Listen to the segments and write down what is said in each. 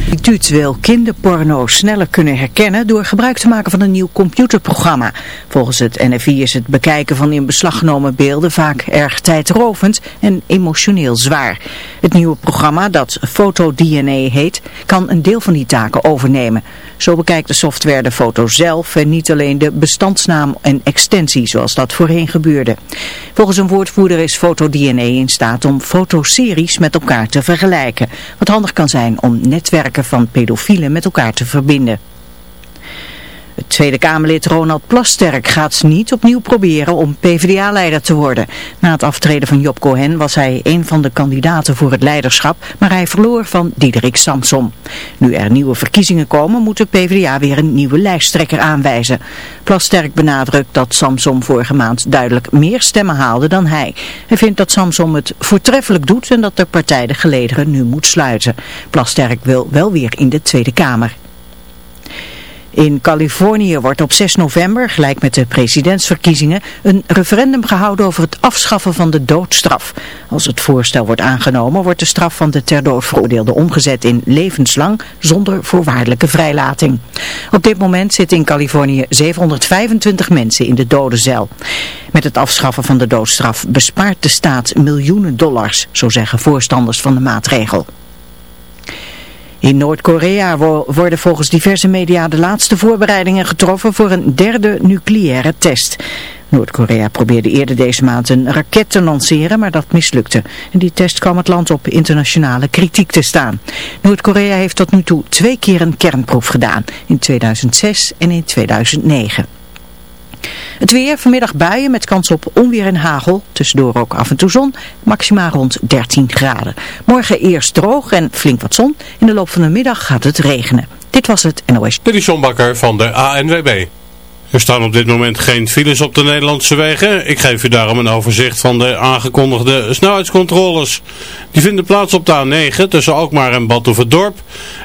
Instituut wil kinderporno sneller kunnen herkennen door gebruik te maken van een nieuw computerprogramma. Volgens het NFI is het bekijken van in beslag genomen beelden vaak erg tijdrovend en emotioneel zwaar. Het nieuwe programma, dat FotoDNA heet, kan een deel van die taken overnemen. Zo bekijkt de software de foto zelf en niet alleen de bestandsnaam en extensie zoals dat voorheen gebeurde. Volgens een woordvoerder is FotoDNA in staat om fotoseries met elkaar te vergelijken. Wat handig kan zijn om netwerken van pedofielen met elkaar te verbinden. Het Tweede Kamerlid Ronald Plasterk gaat niet opnieuw proberen om PvdA-leider te worden. Na het aftreden van Job Cohen was hij een van de kandidaten voor het leiderschap, maar hij verloor van Diederik Samsom. Nu er nieuwe verkiezingen komen, moet de PvdA weer een nieuwe lijsttrekker aanwijzen. Plasterk benadrukt dat Samsom vorige maand duidelijk meer stemmen haalde dan hij. Hij vindt dat Samsom het voortreffelijk doet en dat de partij de gelederen nu moet sluiten. Plasterk wil wel weer in de Tweede Kamer. In Californië wordt op 6 november, gelijk met de presidentsverkiezingen, een referendum gehouden over het afschaffen van de doodstraf. Als het voorstel wordt aangenomen, wordt de straf van de ter dood veroordeelde omgezet in levenslang zonder voorwaardelijke vrijlating. Op dit moment zitten in Californië 725 mensen in de dodencel. Met het afschaffen van de doodstraf bespaart de staat miljoenen dollars, zo zeggen voorstanders van de maatregel. In Noord-Korea worden volgens diverse media de laatste voorbereidingen getroffen voor een derde nucleaire test. Noord-Korea probeerde eerder deze maand een raket te lanceren, maar dat mislukte. En die test kwam het land op internationale kritiek te staan. Noord-Korea heeft tot nu toe twee keer een kernproef gedaan, in 2006 en in 2009. Het weer, vanmiddag buien met kans op onweer en hagel. Tussendoor ook af en toe zon, maximaal rond 13 graden. Morgen eerst droog en flink wat zon. In de loop van de middag gaat het regenen. Dit was het NOS. Dit is John Bakker van de ANWB. Er staan op dit moment geen files op de Nederlandse wegen. Ik geef u daarom een overzicht van de aangekondigde snelheidscontroles. Die vinden plaats op de A9 tussen Alkmaar en Badhoevedorp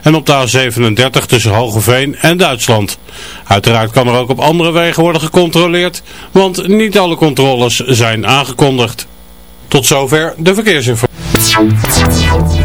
en op de A37 tussen Hogeveen en Duitsland. Uiteraard kan er ook op andere wegen worden gecontroleerd, want niet alle controles zijn aangekondigd. Tot zover de verkeersinformatie.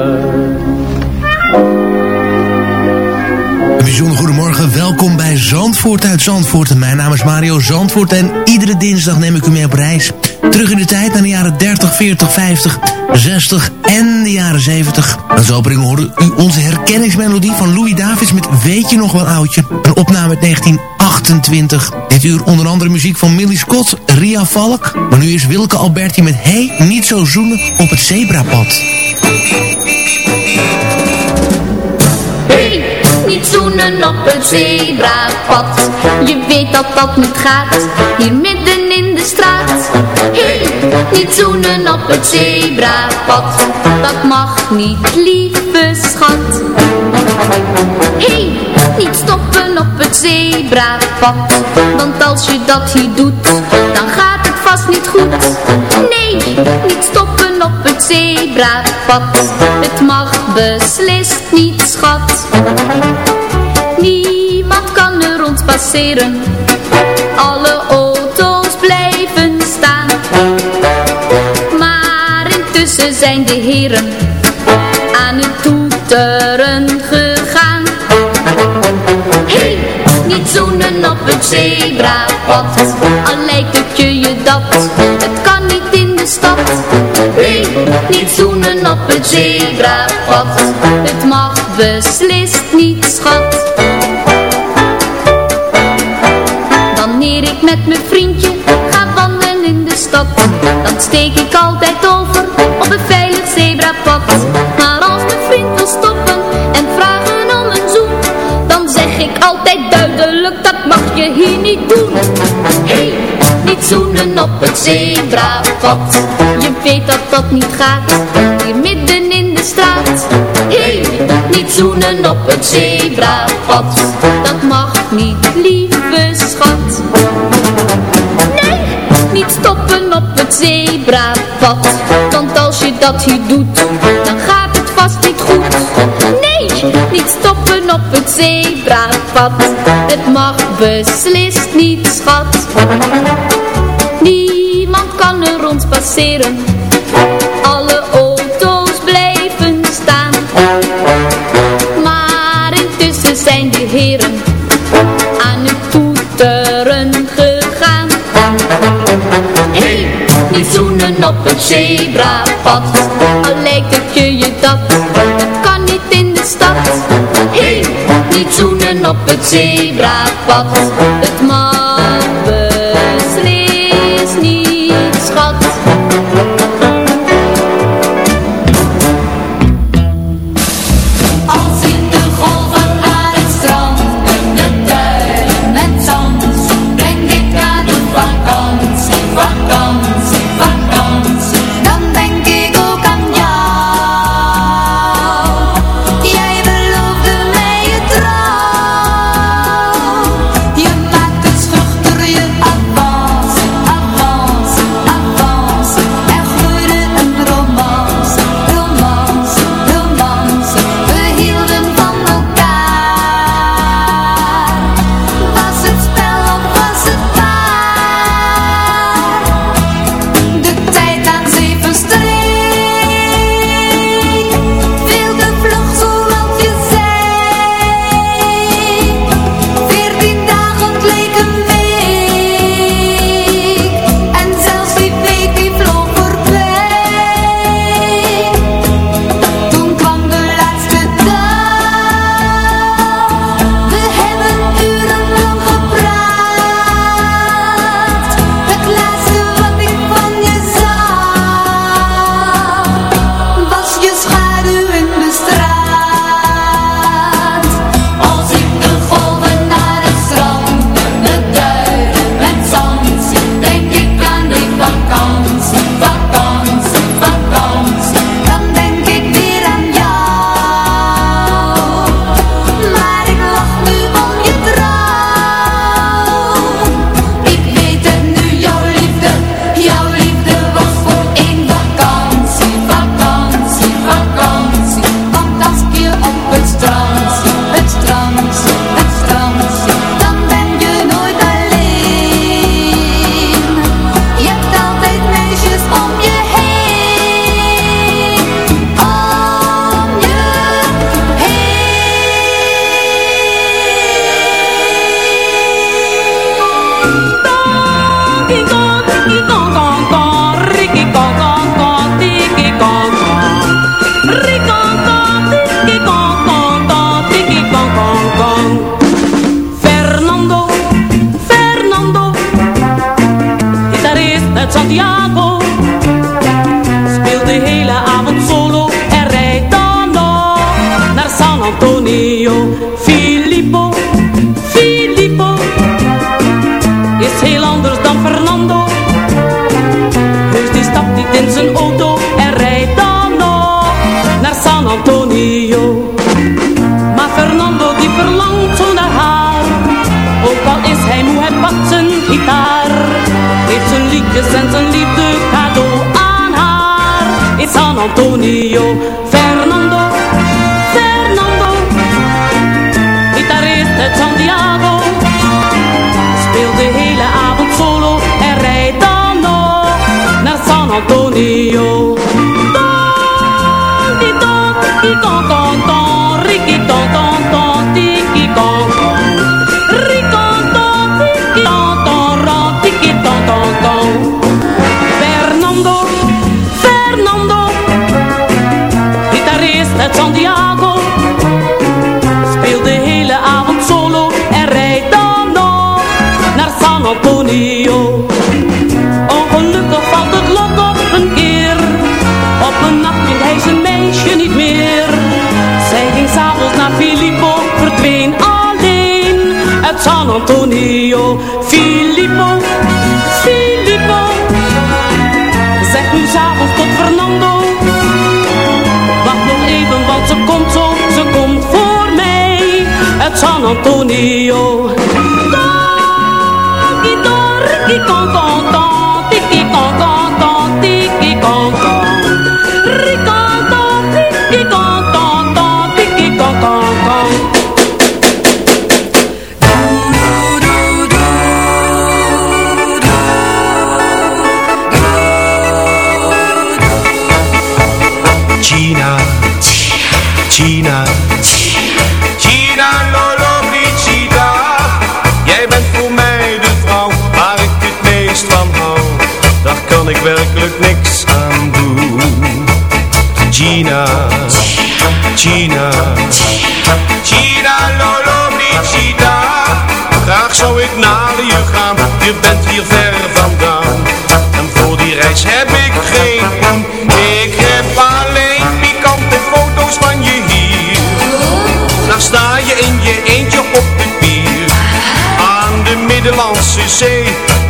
Zandvoort uit Zandvoort. Mijn naam is Mario Zandvoort en iedere dinsdag neem ik u mee op reis. Terug in de tijd naar de jaren 30, 40, 50, 60 en de jaren 70. Als opening hoorde u onze herkenningsmelodie van Louis Davids met Weet je nog wel oudje? Een opname uit 1928. Dit uur onder andere muziek van Millie Scott, Ria Valk. Maar nu is Wilke Alberti met Hey, niet zo zoenen op het zebrapad. Hey, niet zoenen op het zebrapad. Je weet dat dat niet gaat, hier midden in de straat. Hey, niet zoenen op het zebrapad. Dat mag niet, lieve schat. Hey, niet stoppen op het zebrapad. Want als je dat hier doet, dan gaat vast niet goed. Nee, niet stoppen op het zebrapad. Het mag beslist niet, schat. Niemand kan er ons passeren. Alle auto's blijven staan. Maar intussen zijn de heren aan het toeteren het zebrapad, al lijkt het je je dat, het kan niet in de stad. Hey, niet zoenen op het zebrapad, het mag beslist niet schat. Wanneer ik met mijn vriendje. Ga wandelen in de stad, dan steek ik altijd over op een veilig op het zebrapad. Je weet dat dat niet gaat, hier midden in de straat. Hé, hey, niet zoenen op het zebrapad. Dat mag niet, lieve schat. Nee, niet stoppen op het zebrapad. Want als je dat hier doet, dan gaat het vast niet goed. Nee, niet stoppen op het zebrapad. Het mag beslist niet, schat rond passeren. Alle auto's blijven staan. Maar intussen zijn de heren aan het toeteren gegaan. Hey, niet zoenen op het zebrapad. Al lijkt het je je dat, dat kan niet in de stad. Hey, niet zoenen op het zebrapad. Het mag schat. Antonio, Filippo, Filippo is heel anders dan Fernando. Heus die stapt niet in zijn auto en rijdt dan nog naar San Antonio. Maar Fernando die verlangt zo naar haar, ook al is hij moe, hij pakt zijn gitaar. Heeft zijn liedjes en zijn liefde cadeau aan haar in San Antonio. Antonio. don, Tony, don. Antonio, Filippo, Filippo. Zeg nu s'avonds tot Fernando. Wacht nog even, want ze komt zo, ze komt voor mij. Het San Antonio. Dorky, ook.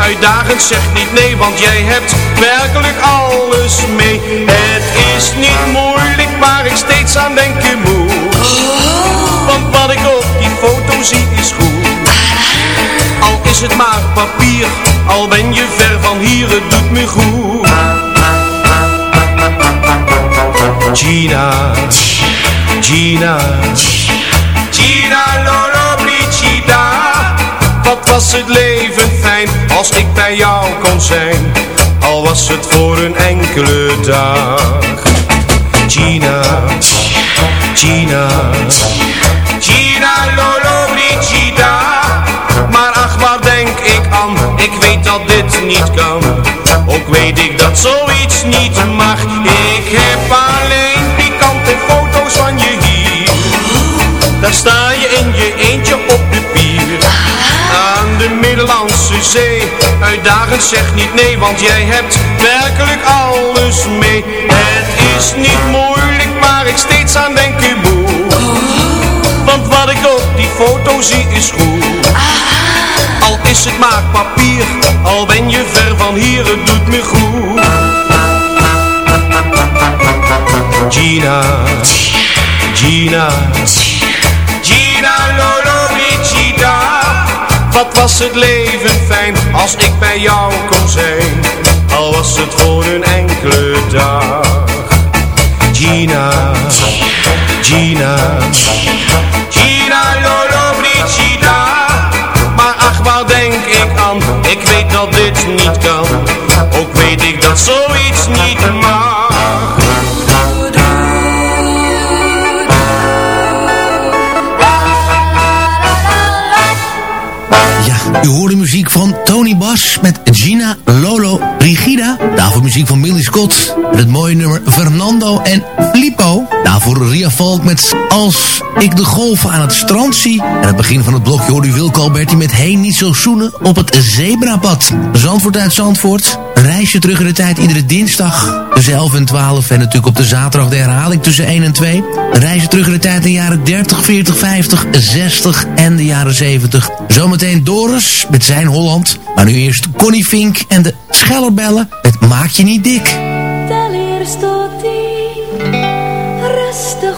Uitdagend zeg niet nee, want jij hebt werkelijk alles mee. Het is niet moeilijk waar ik steeds aan denken moet. Want wat ik op die foto zie is goed. Al is het maar papier, al ben je ver van hier, het doet me goed. Gina, Gina, Gina was het leven fijn als ik bij jou kon zijn, al was het voor een enkele dag. Gina, Gina, Gina Lolo Brigida. Maar ach, waar denk ik aan? Ik weet dat dit niet kan. Ook weet ik dat zoiets niet mag. Ik heb alleen pikante foto's van je hier. Daar sta je in je eentje op Middellandse Zee. Uitdagend zeg niet nee, want jij hebt werkelijk alles mee. Het is niet moeilijk waar ik steeds aan denken moet. Want wat ik op die foto zie is goed. Al is het maar papier, al ben je ver van hier, het doet me goed. Gina, Gina, Gina Brigida. Wat was het leven fijn als ik bij jou kon zijn, al was het voor een enkele dag. Gina, Gina, Gina Lolo Brigida. Maar ach, waar denk ik aan? Ik weet dat dit niet kan. Ook weet ik dat zoiets niet mag. U hoorde muziek van Tony Bas met Gina Lolo Brigida. Daarvoor muziek van Millie Scott met het mooie nummer Fernando en Filippo. Daarvoor Ria Valk met Als ik de golven aan het strand zie. En het begin van het blokje hoorde u Wilco Alberti met Heen niet zo zoenen op het zebrapad. Zandvoort uit Zandvoort. Reisje terug in de tijd iedere dinsdag tussen 11 en 12. En natuurlijk op de zaterdag de herhaling tussen 1 en 2. Een reisje terug in de tijd in de jaren 30, 40, 50, 60 en de jaren 70. Zometeen Doris met zijn Holland. Maar nu eerst Connie Fink en de Schellerbellen met Maak je niet dik. Tot rustig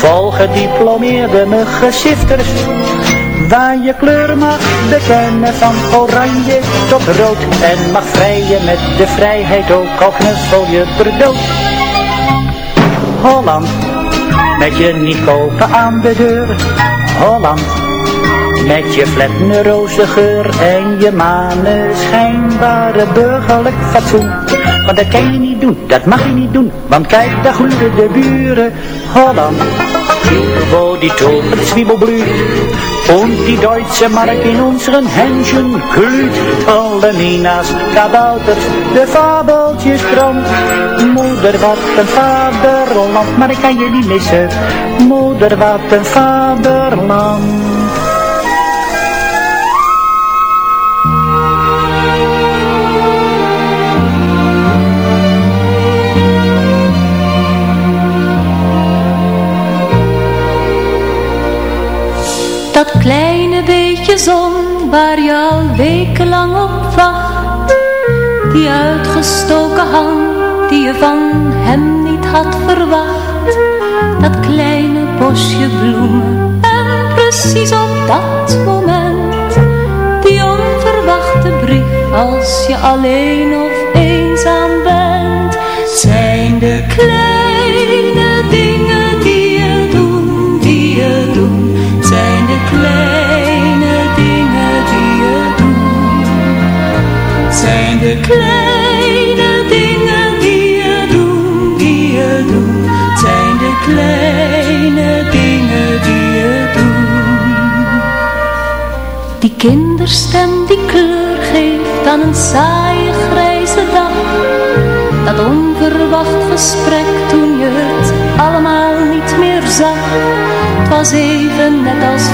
Vol gediplomeerde muggensifters. Waar je kleur mag bekennen van oranje tot rood. En mag vrijen met de vrijheid ook al knuffel je per. Holland, met je niet kopen aan de deur. Holland, met je flatne roze geur en je maneschijnbare burgerlijk fatsoen. Want dat kan je niet doen, dat mag je niet doen, want kijk, daar gloeden de buren. Holland, wo die Tulpen Zwiebelblüht und die deutsche Mark in unseren Händchen glüht. Alle Minas, Kabouters, de fabeltjes strand. Moeder, wat een vaderland, maar ik kan je niet missen. Moeder, wat een vaderland. Waar je al wekenlang op wacht. Die uitgestoken hand die je van hem niet had verwacht. Dat kleine bosje bloemen en precies op dat moment. Die onverwachte brief als je alleen of eenzaam bent. Kinderstem die kleur geeft aan een saaie grijze dag. Dat onverwacht gesprek toen je het allemaal niet meer zag. Het was even net als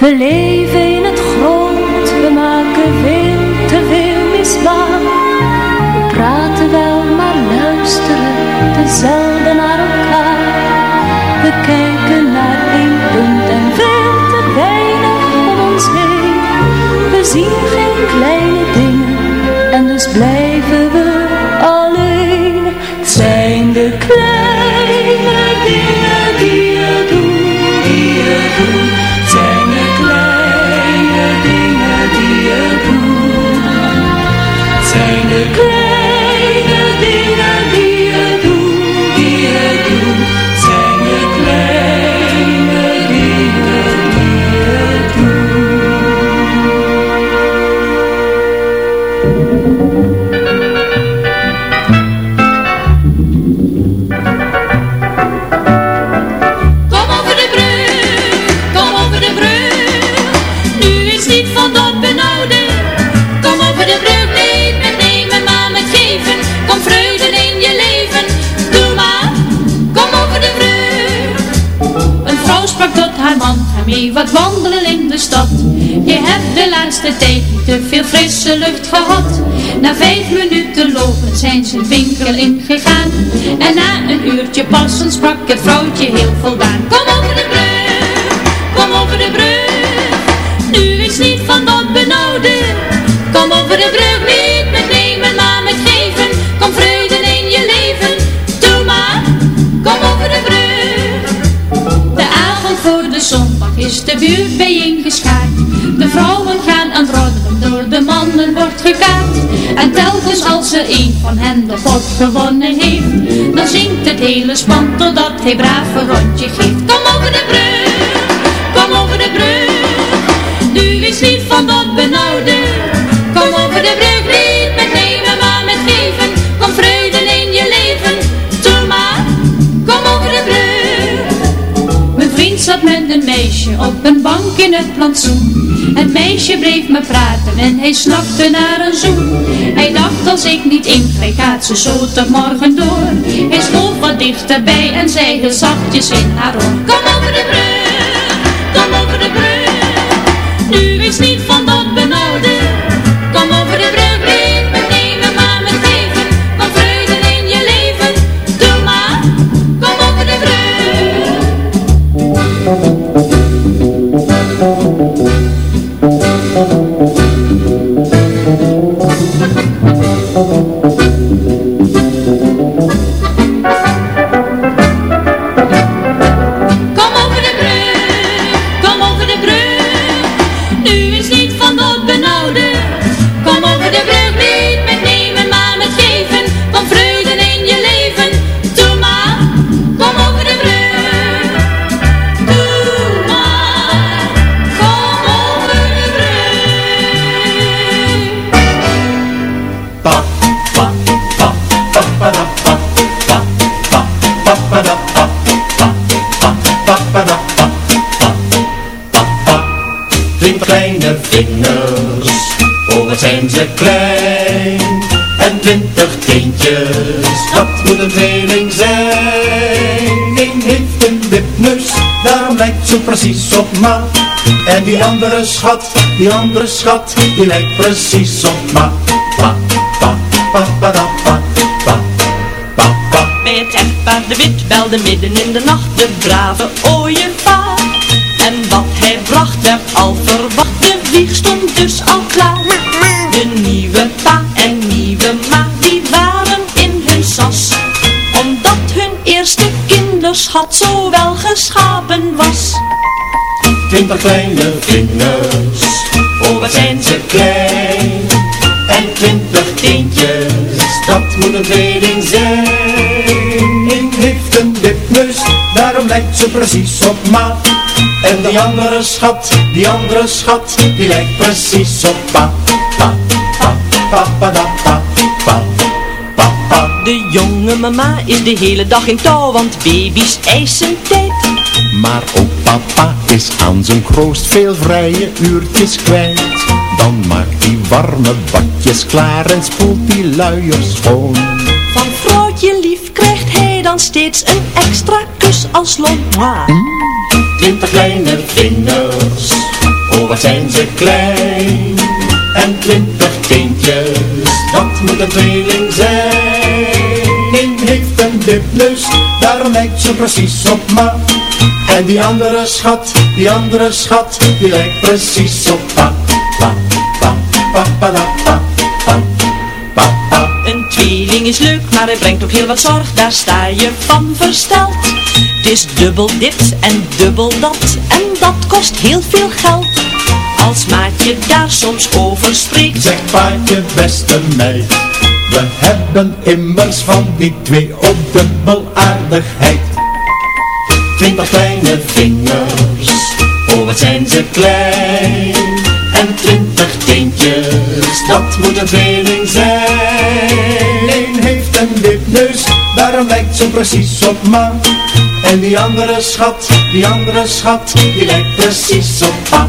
We wat wandelen in de stad. Je hebt de laatste tijd te veel frisse lucht gehad. Na vijf minuten lopen zijn ze winkel ingegaan. En na een uurtje passen sprak het vrouwtje heel voldaan. Kom over En telkens als er een van hen de pot gewonnen heeft, dan zingt het hele span totdat hij braaf een rondje geeft. Kom over de brug, kom over de brug. Nu is niet van dat benauwde. Kom over de brug, niet met nemen, maar met geven. Kom vreugde in je leven. Maar, kom over de brug. Mijn vriend zat met een meisje op een bank in het plantsoen. Het meisje bleef me praten en hij snakte naar een zoen. Hij dacht als ik niet ingreep gaat ze zo tot morgen door. Hij schoof wat dichterbij en zei heel zachtjes in haar oor. Kom over de brug, kom over de brug. Nu is niet van een tweeling zijn. Eén heeft een wipneus, daarom lijkt ze precies op ma. En die andere schat, die andere schat, die lijkt precies op ma. Pa, pa, pa, pa, da, pa, pa, pa, pa. Bij het echtpaar de wit belde midden in de nacht de brave ooievaar. Twintig kleine vingers, oh wat zijn ze klein. En twintig teentjes, dat moet een tweeling zijn. Eén heeft een wipneus, daarom lijkt ze precies op ma. En die andere schat, die andere schat, die lijkt precies op pa. Pa, pa, pa, pa, pa, pa, pa, pa. De jonge mama is de hele dag in touw, want baby's eisen tijd. Maar ook papa is aan zijn kroost veel vrije uurtjes kwijt. Dan maakt hij warme bakjes klaar en spoelt die luiers schoon. Van vrouwtje lief krijgt hij dan steeds een extra kus als lomma. Twintig kleine vingers, oh wat zijn ze klein. En twintig teentjes, dat moet een tweeling zijn. Eén heeft een wipneus, daarom lijkt ze precies op ma. En die andere schat, die andere schat, die lijkt precies op pa. Pa, pa, pa, pa, da, pa, pa, pa, pa. Een tweeling is leuk, maar het brengt ook heel wat zorg, daar sta je van versteld. Het is dubbel dit en dubbel dat, en dat kost heel veel geld. Als maatje daar soms over spreekt, Zeg paatje beste meid, we hebben immers van die twee ook dubbel aardigheid. Twintig kleine vingers, oh wat zijn ze klein. En twintig teentjes, dat moet een tweeling zijn. Eén heeft een wipneus, daarom lijkt ze precies op ma. En die andere schat, die andere schat, die lijkt precies op pa.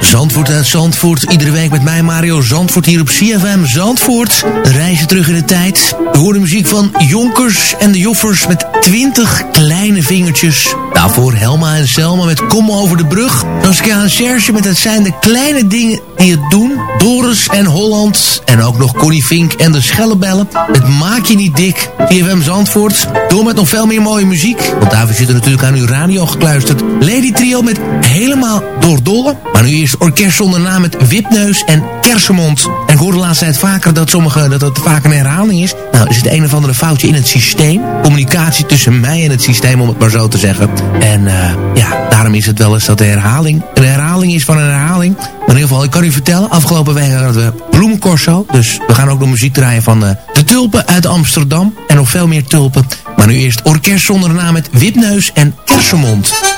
Zandvoort uit Zandvoort. Iedere week met mij Mario Zandvoort hier op CFM Zandvoort. Reizen terug in de tijd. We horen muziek van Jonkers en de Joffers met 20 kleine vingertjes. Daarvoor Helma en Selma met Kom over de brug. Saskia en Serge met Het zijn de kleine dingen die het doen. Doris en Holland. En ook nog Connie Fink en de Schellebellen. Het maak je niet dik. CFM Zandvoort. Door met nog veel meer mooie muziek. Want daarvoor zit er natuurlijk aan uw radio gekluisterd. Lady Trio met Helemaal door Dolle. Maar nu eerst orkest zonder naam met Wipneus en Kersenmond. En ik hoorde de laatste tijd vaker dat, sommige, dat het vaak een herhaling is. Nou, is het een of andere foutje in het systeem. Communicatie tussen mij en het systeem, om het maar zo te zeggen. En uh, ja, daarom is het wel eens dat de herhaling een herhaling is van een herhaling. Maar in ieder geval, ik kan u vertellen, afgelopen week hadden we Bloemencorso. Dus we gaan ook nog muziek draaien van uh, de Tulpen uit Amsterdam. En nog veel meer tulpen. Maar nu eerst orkest zonder naam met Wipneus en Kersenmond.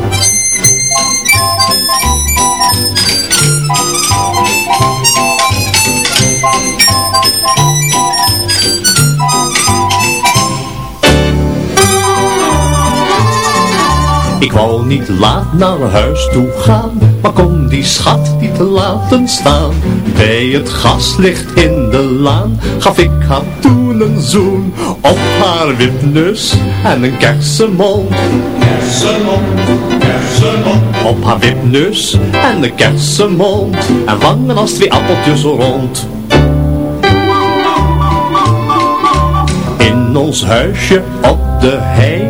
Niet laat naar huis toe gaan, maar kon die schat niet laten staan. Bij het gaslicht in de laan gaf ik haar toen een zoen op haar wipneus en een kersenmond. Kersenmond, kersenmond. Op haar wipneus en een kersenmond en wangen als twee appeltjes rond. In ons huisje op de hei,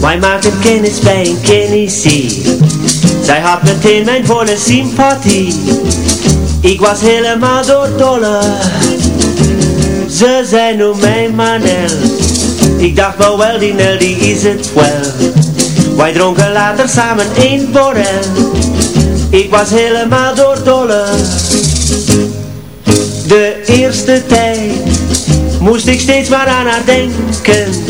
Wij maakten kennis bij een Tennessee. Zij had meteen mijn volle sympathie. Ik was helemaal doordolle. Ze zei noem mij Manel. Ik dacht nou wel die Nel die is het wel. Wij dronken later samen een borrel. Ik was helemaal doordolle. De eerste tijd moest ik steeds maar aan haar denken.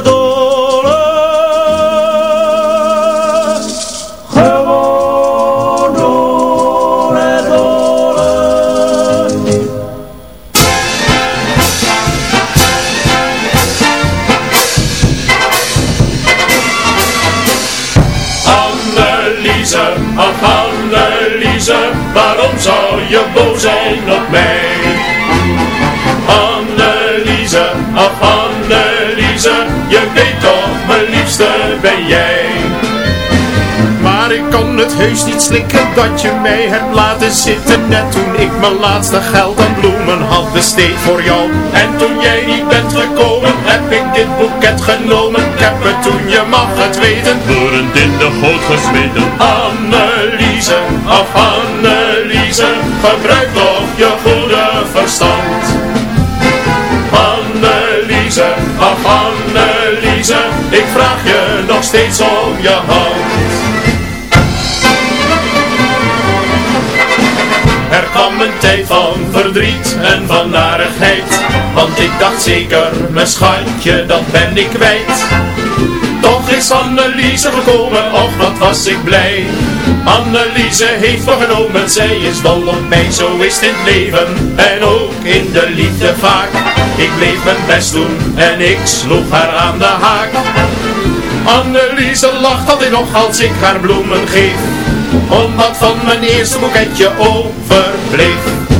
Zijn op mij? Anneliese, ach Anneliese, je weet toch, mijn liefste ben jij. Maar ik kon het heus niet slikken dat je mij hebt laten zitten Net toen ik mijn laatste geld aan bloemen had besteed voor jou En toen jij niet bent gekomen, heb ik dit boeket genomen. Ik heb het toen, je mag het weten, bloedend in de goot gesmeten. Anneliese, ach Anneliese, gebruik toch je goede verstand. Anneliese, ach Anneliese, ik vraag je nog steeds om je hand. Er kwam een tijd van verdriet en van narigheid Want ik dacht zeker, mijn schatje, dat ben ik kwijt Toch is Anneliese gekomen, och wat was ik blij Anneliese heeft vergenomen, zij is dol op mij, zo is het in het leven. En ook in de liefde vaak. Ik bleef mijn best doen en ik sloeg haar aan de haak. Anneliese lacht altijd nog als ik haar bloemen geef. Omdat van mijn eerste boeketje overbleef.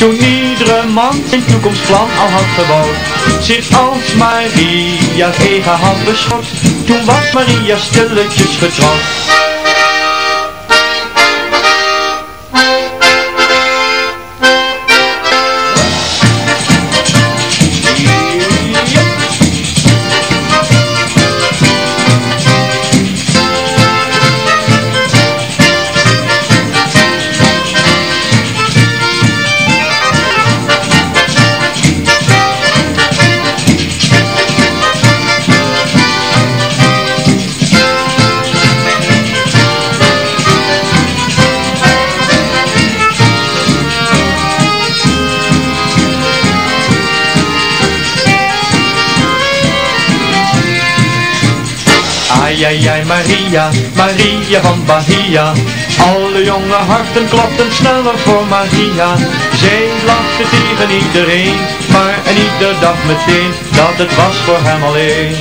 Toen iedere man zijn toekomstplan al had gebouwd Zich als Maria's eigen had beschot Toen was Maria stilletjes getrouwd Ai ai Maria, Maria van Bahia. Alle jonge harten klopten sneller voor Maria. Zij lachte tegen iedereen Maar en ieder dacht meteen dat het was voor hem alleen.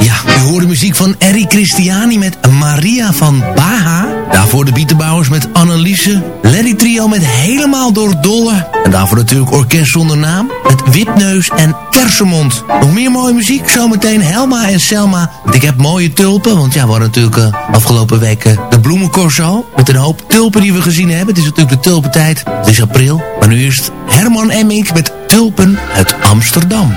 Ja, hoort de muziek van Eric Christiani met Maria van Baha. Daarvoor de Bietenbouwers met Anneliese. Larry Trio met Helemaal door Dolle. En daarvoor natuurlijk Orkest Zonder Naam. Met Wipneus en Kersenmond. Nog meer mooie muziek. Zometeen Helma en Selma. Want ik heb mooie tulpen. Want ja, we hadden natuurlijk uh, afgelopen weken de bloemencorso. Met een hoop tulpen die we gezien hebben. Het is natuurlijk de tulpentijd. Het is april. Maar nu eerst Herman Emmink met Tulpen uit Amsterdam.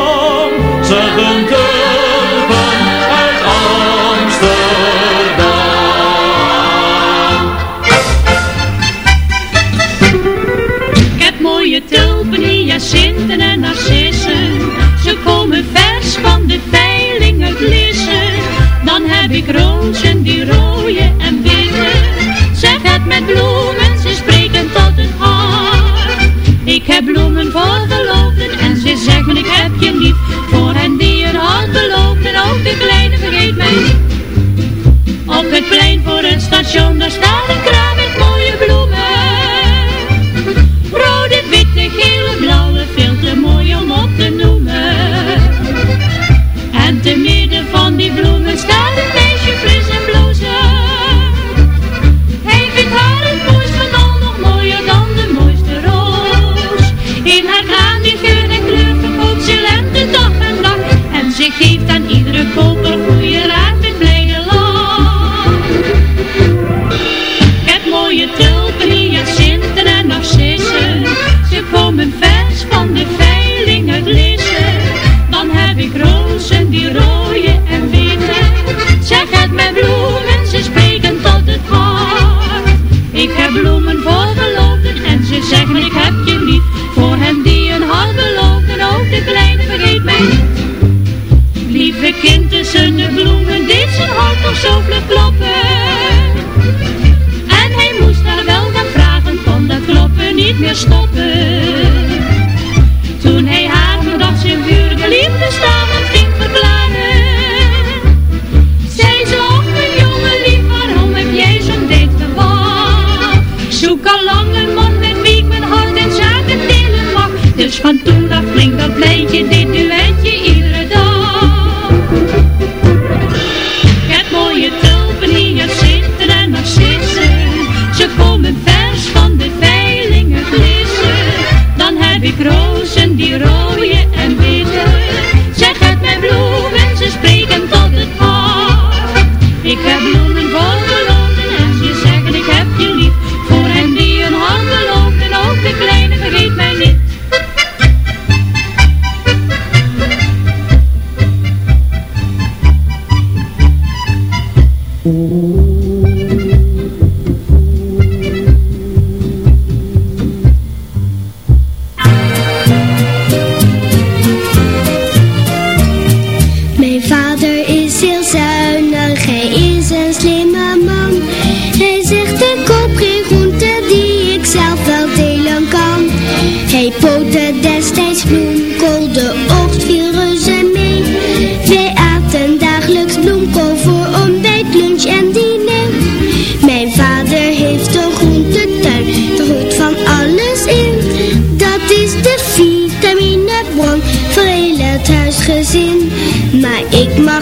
Ik heb bloemen voor verloofden en ze zeggen ik heb je lief. Voor hen die een hart beloofden, ook de kleine vergeet mij. Op het plein voor het station, daar staat een zo vlug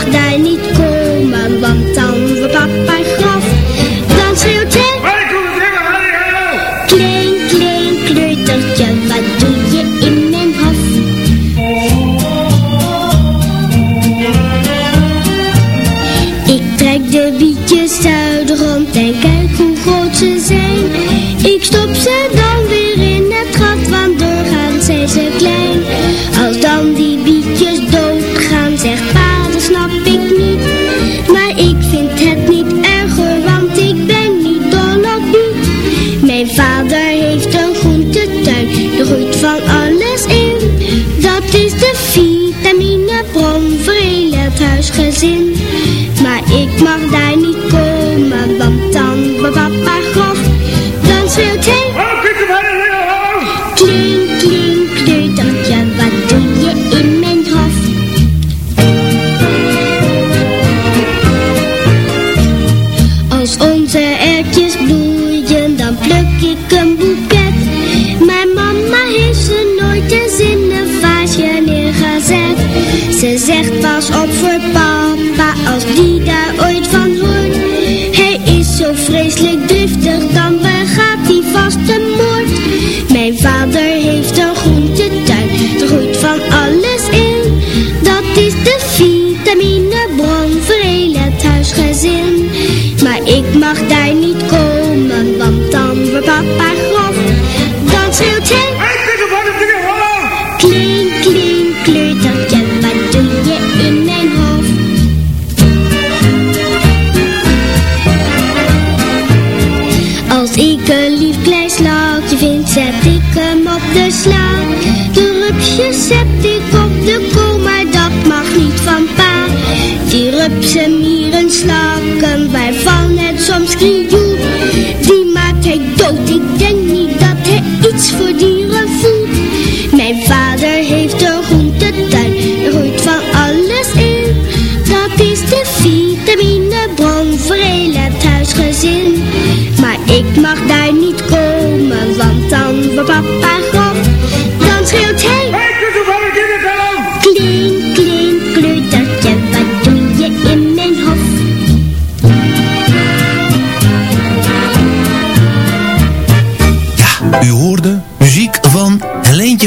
and i need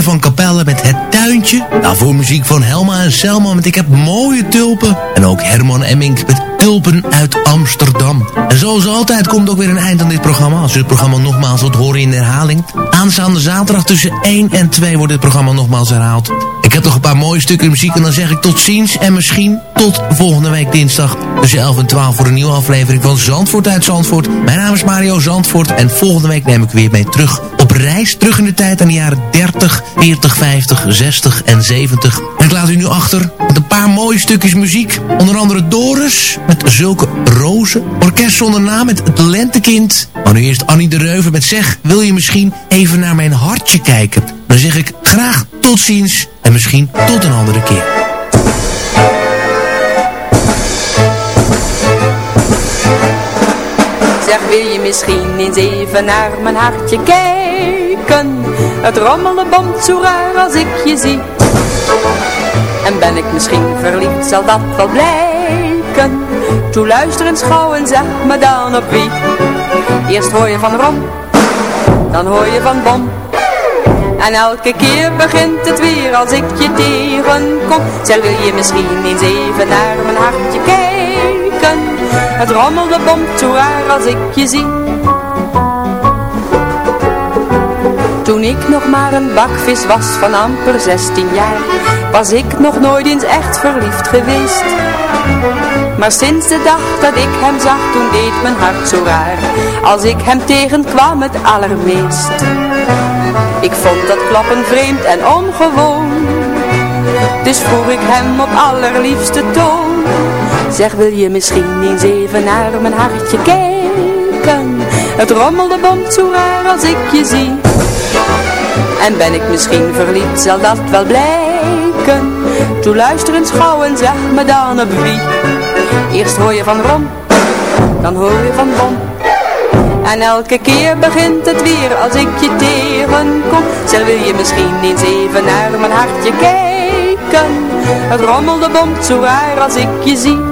Van Capelle met Het Tuintje. Daarvoor muziek van Helma en Selma met Ik heb mooie tulpen. En ook Herman Emmink met Tulpen uit Amsterdam. En zoals altijd komt ook weer een eind aan dit programma. Als u het programma nogmaals wilt horen in herhaling. Aanstaande zaterdag tussen 1 en 2 wordt dit programma nogmaals herhaald. Ik heb nog een paar mooie stukken muziek en dan zeg ik tot ziens. En misschien tot volgende week dinsdag tussen 11 en 12 voor een nieuwe aflevering van Zandvoort uit Zandvoort. Mijn naam is Mario Zandvoort en volgende week neem ik weer mee terug op reis. Terug in de tijd aan de jaren 30, 40, 50, 60 en 70. En ik laat u nu achter een paar mooie stukjes muziek. Onder andere Doris met Zulke Rozen. Orkest zonder naam met Het Lentekind. Maar nu eerst Annie de Reuven met Zeg, wil je misschien even naar mijn hartje kijken? Dan zeg ik graag tot ziens en misschien tot een andere keer. Zeg, wil je misschien eens even naar mijn hartje kijken? Het rommelen bomt zo raar als ik je zie. En ben ik misschien verliefd, zal dat wel blijken. Toe luister eens gauw en zeg me dan op wie. Eerst hoor je van Rom, dan hoor je van Bom. En elke keer begint het weer als ik je tegenkom. Zeg, wil je misschien eens even naar mijn hartje kijken? Het rommelde bomt zo raar als ik je zie. Toen ik nog maar een bakvis was van amper 16 jaar, was ik nog nooit eens echt verliefd geweest. Maar sinds de dag dat ik hem zag, toen deed mijn hart zo raar, als ik hem tegenkwam het allermeest. Ik vond dat klappen vreemd en ongewoon, dus vroeg ik hem op allerliefste toon. Zeg, wil je misschien eens even naar mijn hartje kijken? Het rommelde bomt zo raar als ik je zie. En ben ik misschien verliefd, zal dat wel blijken. Toe luister eens gauw en zeg me dan op wie. Eerst hoor je van Rom, dan hoor je van Bom. En elke keer begint het weer als ik je tegenkom. Zeg, wil je misschien eens even naar mijn hartje kijken? Het rommelde bomt zo raar als ik je zie.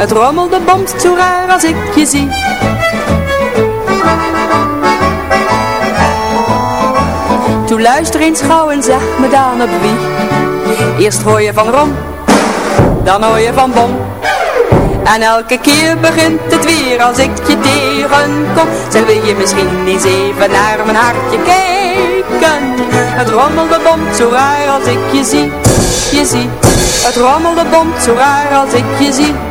Het rommelde bomt zo raar als ik je zie. Toe luister eens gauw en zeg me dan op wie. Eerst hoor je van Rom, dan hoor je van Bom. En elke keer begint het weer als ik je tegenkom Zeg wil je misschien eens even naar mijn hartje kijken Het rommelde bond zo raar als ik je zie Je ziet Het rommelde bond zo raar als ik je zie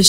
Het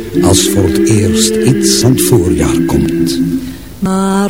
als voor het eerst iets aan het voorjaar komt. Maar